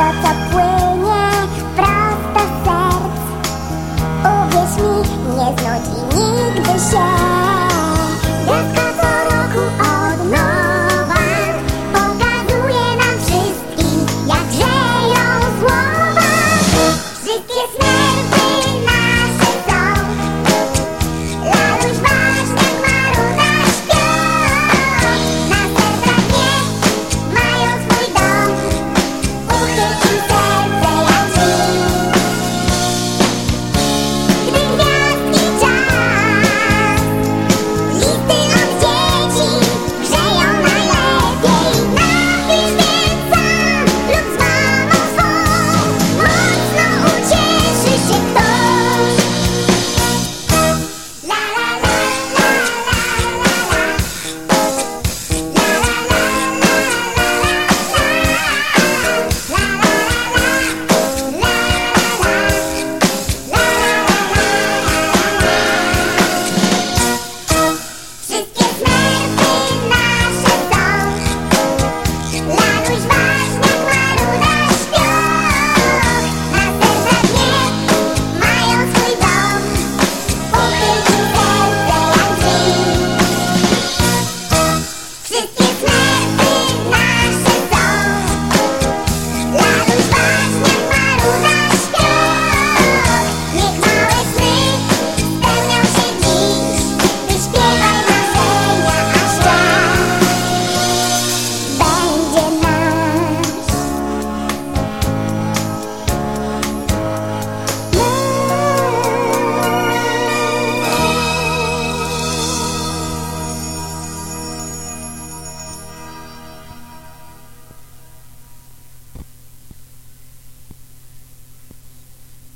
that's up with.